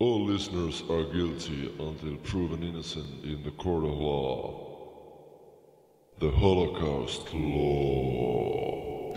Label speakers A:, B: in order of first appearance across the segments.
A: All listeners are guilty until proven innocent in the court of law. The Holocaust Law.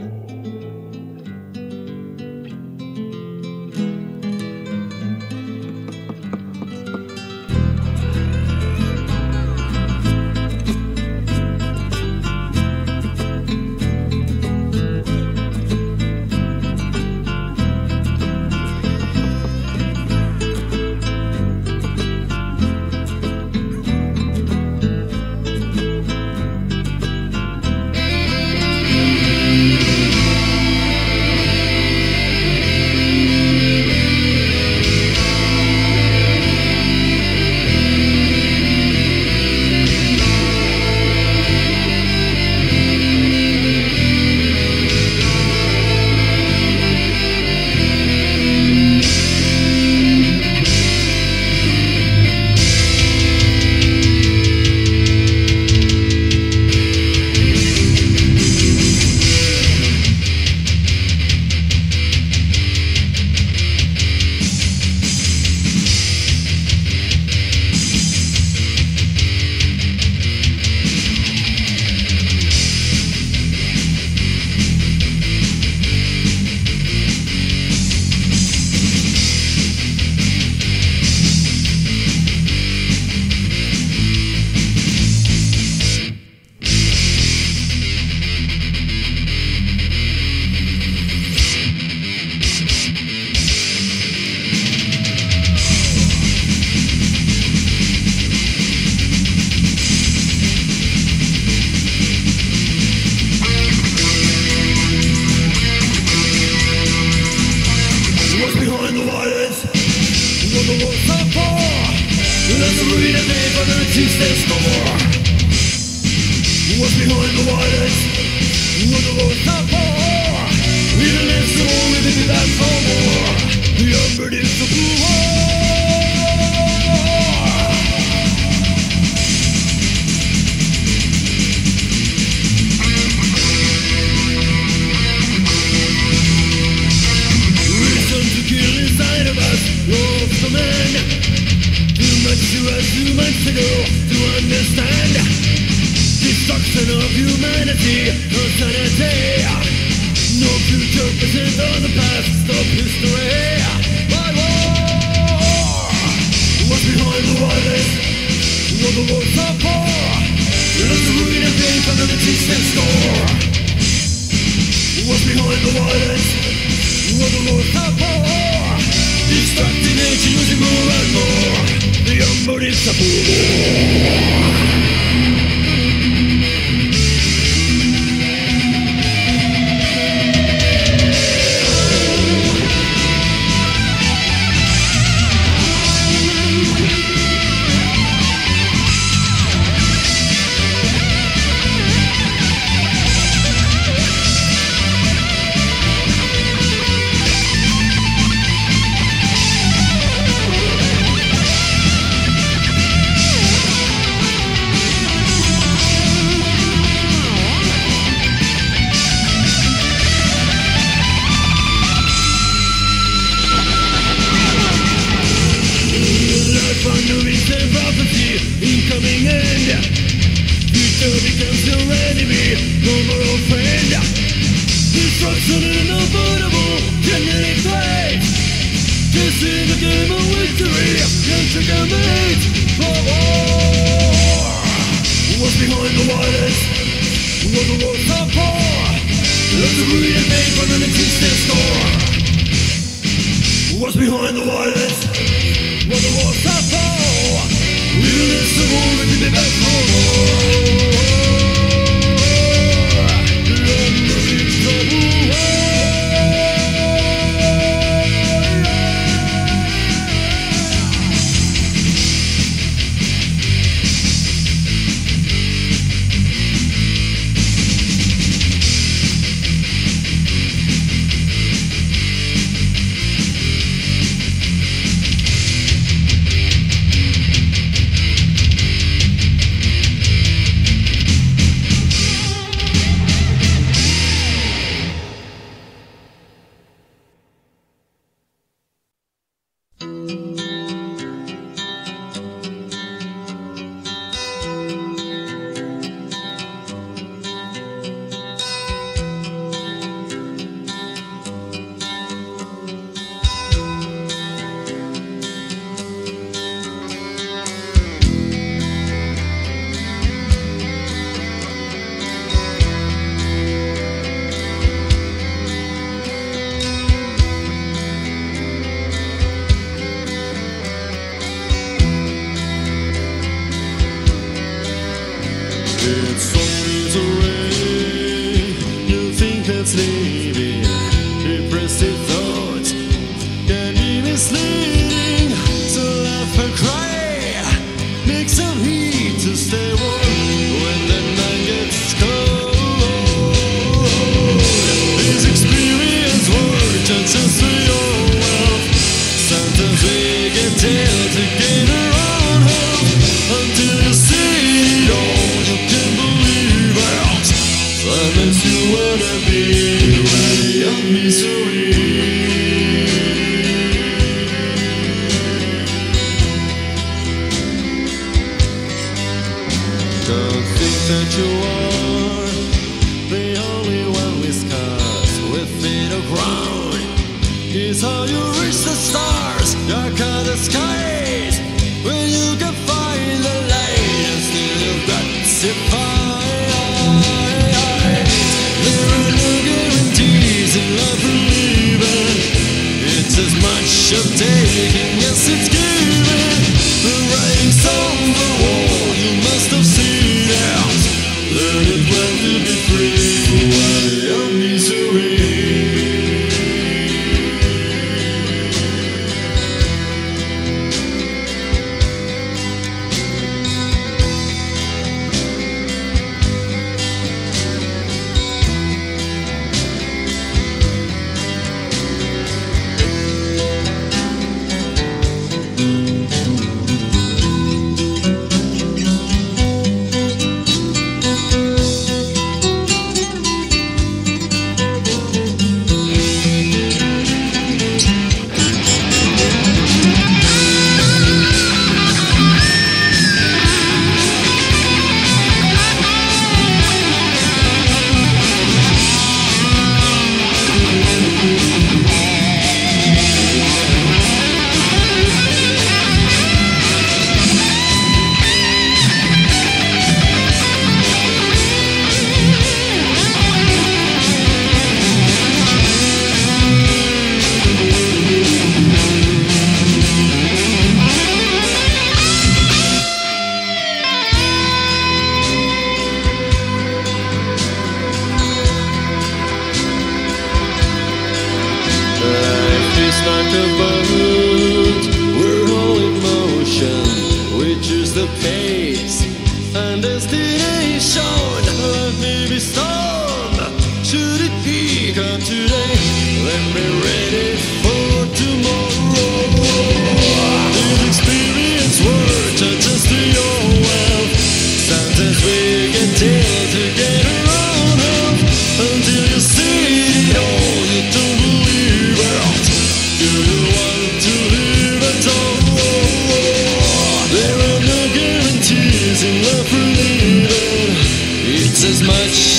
B: Much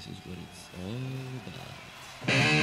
B: this is what it's all
A: about.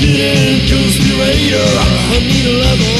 A: Confident conspirator, I need a level.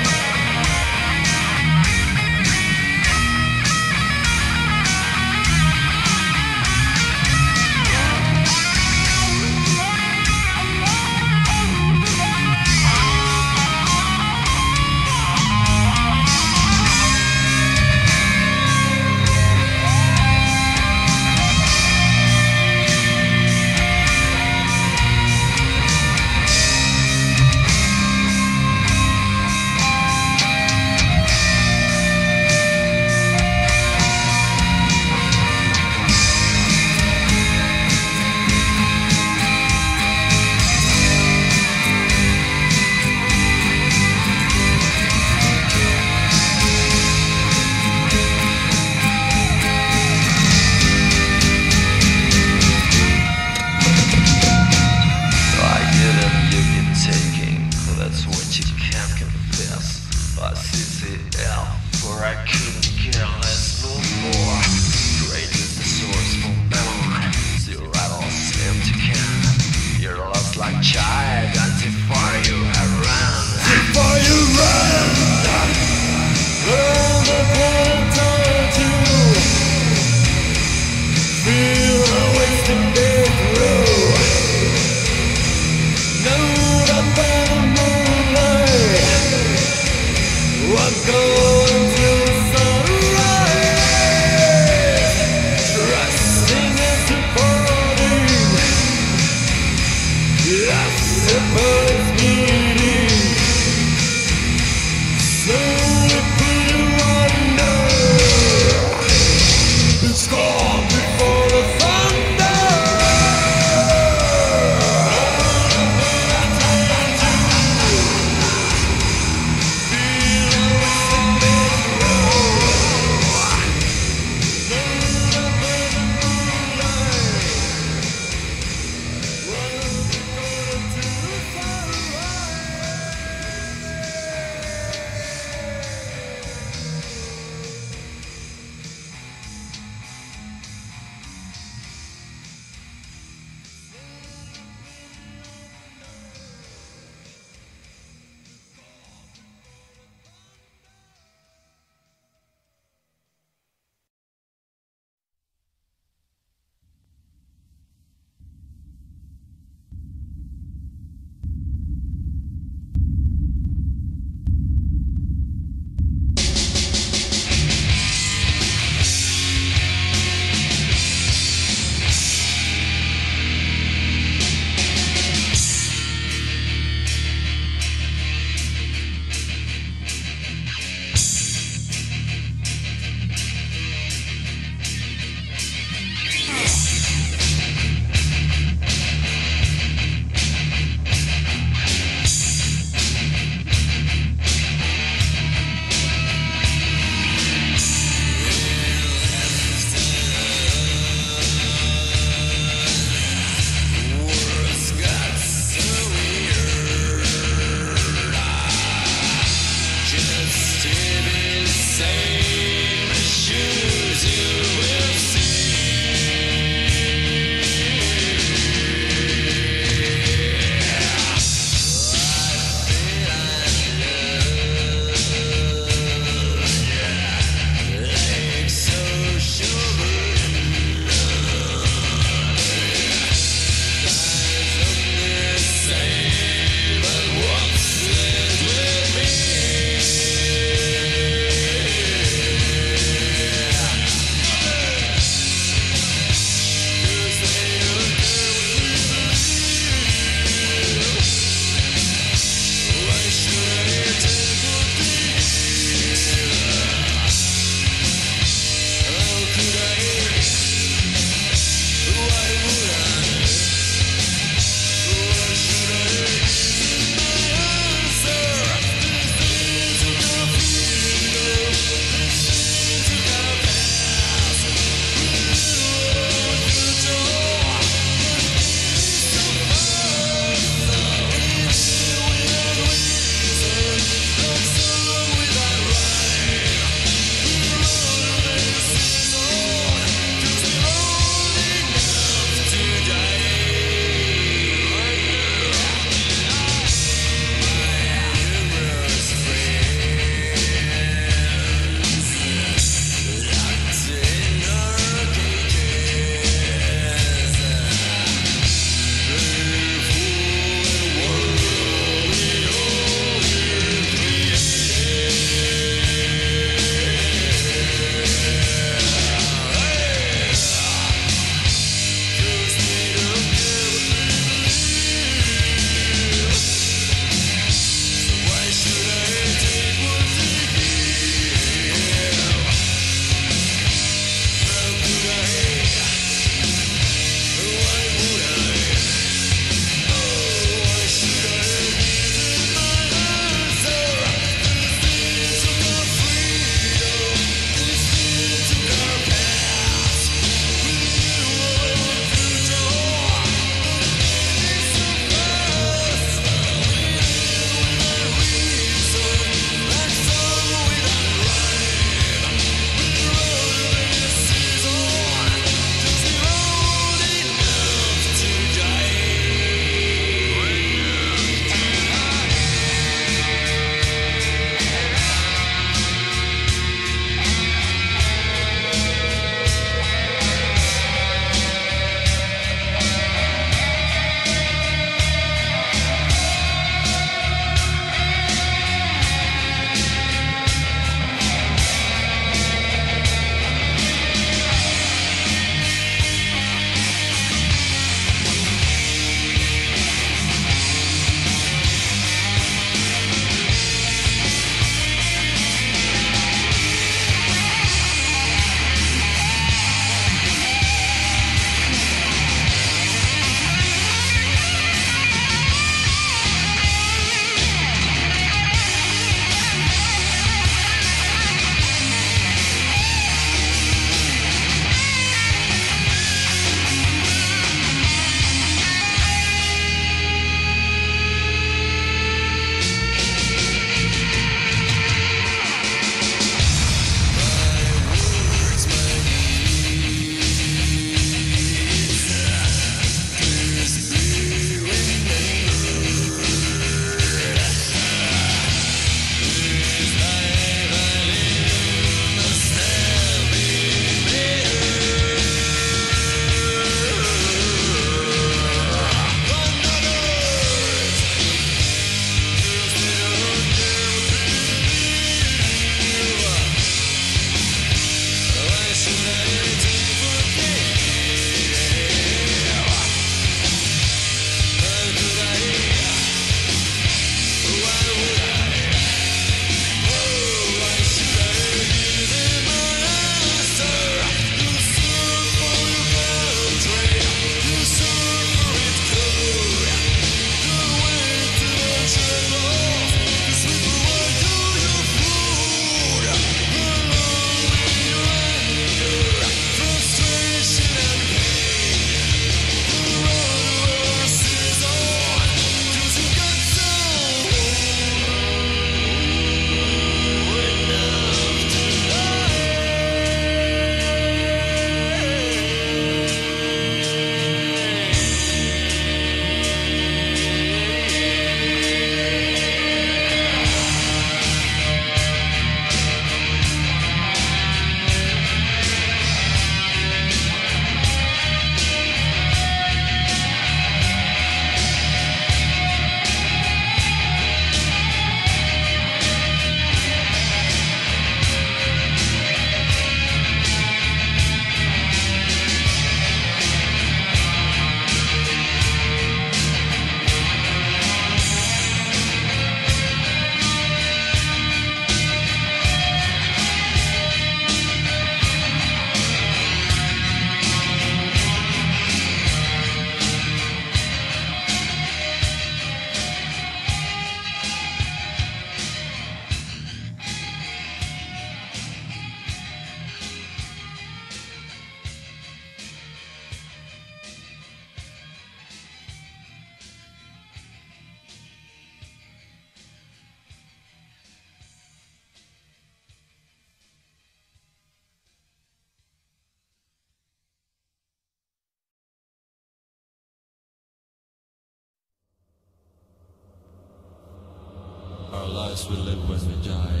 A: lives we live when we die.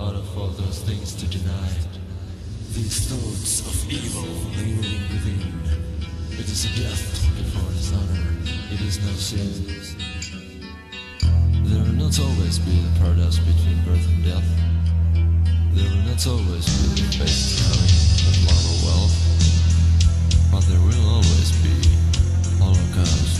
A: Out of all those things to deny. These thoughts of evil lingering within. It is a death before dishonor. It is no sin. There will not always be the paradise between birth and death. There will not always be the faith to having that love or wealth. But there will always be Holocaust.